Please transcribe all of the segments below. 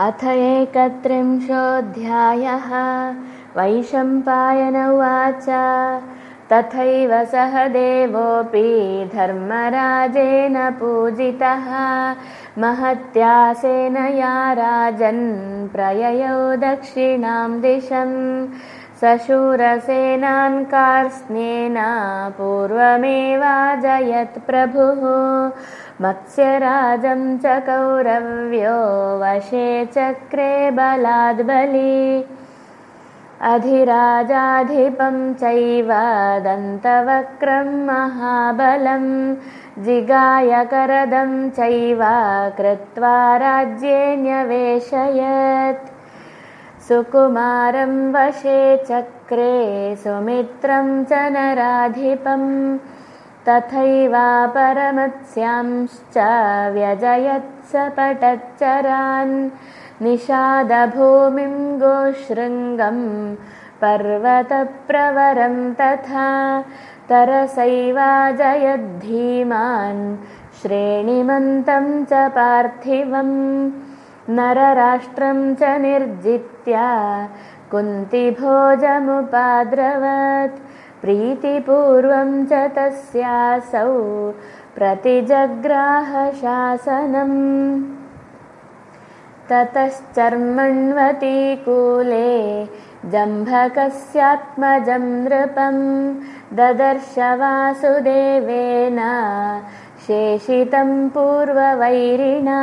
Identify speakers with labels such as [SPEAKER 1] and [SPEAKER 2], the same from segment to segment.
[SPEAKER 1] अथ एकत्रिंशोऽध्यायः। वैशम्पायन उवाच। तथैव सह देवोऽपि धर्मराजेन पूजितः। महत्यासेनया राजन् प्रययौ दक्षिणां दिशम् सशूरसेनान् कार्स्नेन पूर्वमेवाजयत् प्रभुः मत्स्यराजं च कौरव्यो वशे चक्रे बलाद्बली अधिराजाधिपं चैव दन्तवक्रं महाबलं। जिगायकरदं चैव कृत्वा राज्ये न्यवेशयत्। सुकुमारं वशे चक्रे सुमित्रं च नराधिपम् तथैवापरमत्स्यांश्च व्यजयत्सपटच्चरान् निषादभूमिं गोशृङ्गं पर्वतप्रवरं तथा तरसैवाजयद्धीमान् श्रेणिमन्तं च पार्थिवम् नरराष्ट्रं च निर्जित्य कुन्तिभोजमुपाद्रवत् प्रीतिपूर्वं च तस्यासौ प्रतिजग्राहशासनम् ततश्चर्मण्वतीकूले जम्भकस्यात्मजं नृपं ददर्श वासुदेवेन शेषितं पूर्ववैरिणा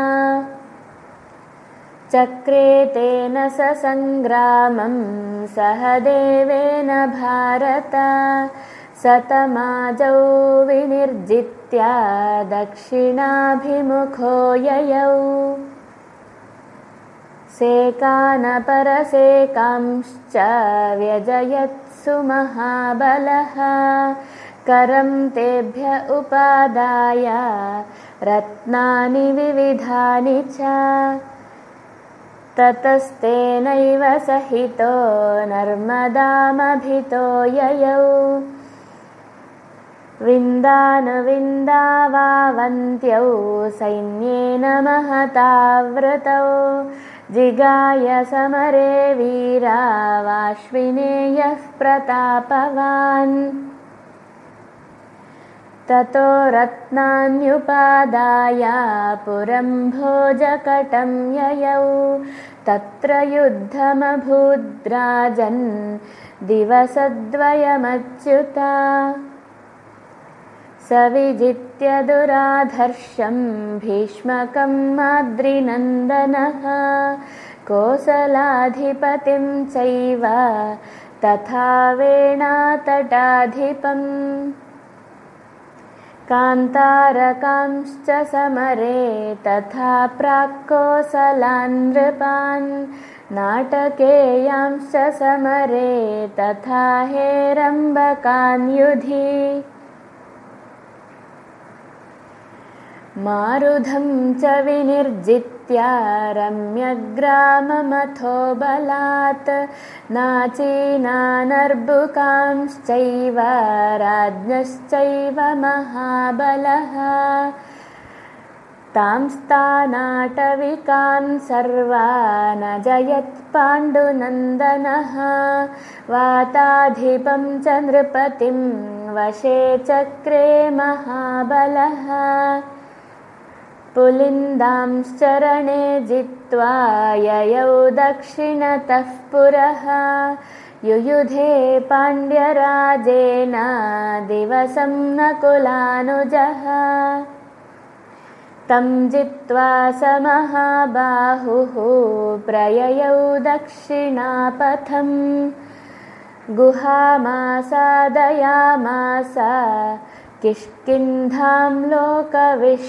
[SPEAKER 1] चक्रे तेन स सङ्ग्रामं सह देवेन भारत। सतमाजौ विनिर्जित्य दक्षिणाभिमुखो ययौ। सेकानपरसेकांश्च व्यजयत्सु महाबलः। करं तेभ्य उपादाय रत्नानि विविधानि च ततस्तेनैव सहितो नर्मदामभितो ययौ। विन्दानुविन्दावावन्त्यौ सैन्येन महताव्रतौ जिगाय समरे वीरावाश्विनेयः प्रतापवान् ततो रत्नान्युपादाय पुरं भोजकटं ययौ। तत्र युद्धमभूद्राजन् दिवसद्वयमच्युता। स विजित्य दुराधर्षं भीष्मकं माद्रिनन्दनः। कोसलाधिपतिं चैव तथा वेणातटाधिपम् कान्तारकांश्च समरे तथा प्राक्कोसलान्नृपान् नाटकेयांश्च समरे तथा हेरम्बकान् युधि मारुधं च विनिर्जित्य रम्यग्राममथो बलात् नाचीनानर्बुकांश्चैव राज्ञश्चैव महाबलः। तांस्तानाटविकान् सर्वानजयत् पाण्डुनन्दनः। वाताधिपं च नृपतिं वशे चक्रे महाबलः पुलिन्दांश्चरणे जित्वा ययौ दक्षिणतः पुरः। युयुधे पाण्ड्यराजेन दिवसं नकुलानुजः तं जित्वा स महाबाहुः प्रययौ दक्षिणापथम्। गुहामासादयामास किष्किन्धां लोकविश्रुताम्